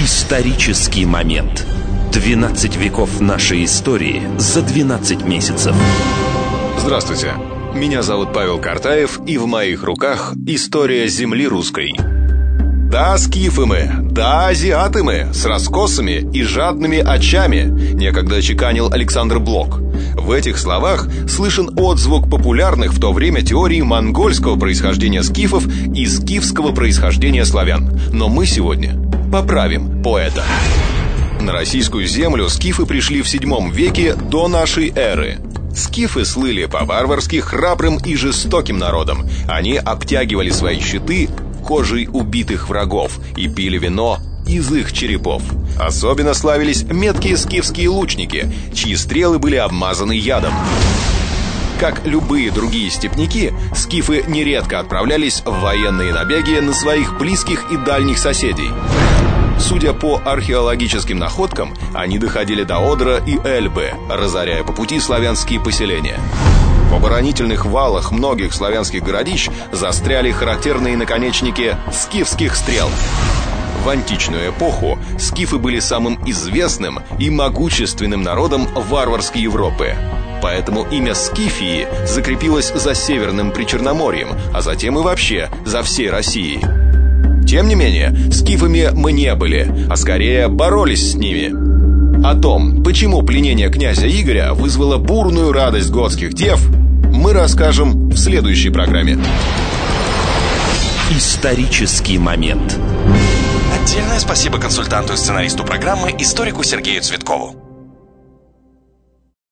Исторический момент. 12 веков нашей истории за 12 месяцев. Здравствуйте. Меня зовут Павел Картаев, и в моих руках история земли русской. Да, скифы мы, да, азиаты мы, с раскосами и жадными очами, некогда чеканил Александр Блок. В этих словах слышен отзвук популярных в то время теорий монгольского происхождения скифов и скифского происхождения славян. Но мы сегодня Поправим поэта. На российскую землю скифы пришли в седьмом веке до нашей эры. Скифы слыли по-варварски храбрым и жестоким народом. Они обтягивали свои щиты кожей убитых врагов и пили вино из их черепов. Особенно славились меткие скифские лучники, чьи стрелы были обмазаны ядом. Как любые другие степняки, скифы нередко отправлялись в военные набеги на своих близких и дальних соседей. Судя по археологическим находкам, они доходили до Одра и Эльбы, разоряя по пути славянские поселения. В оборонительных валах многих славянских городищ застряли характерные наконечники скифских стрел. В античную эпоху скифы были самым известным и могущественным народом варварской Европы. Поэтому имя Скифии закрепилось за Северным Причерноморьем, а затем и вообще за всей Россией. Тем не менее, скифами мы не были, а скорее боролись с ними. О том, почему пленение князя Игоря вызвало бурную радость готских дев, мы расскажем в следующей программе. Исторический момент. Отдельное спасибо консультанту и сценаристу программы, историку Сергею Цветкову.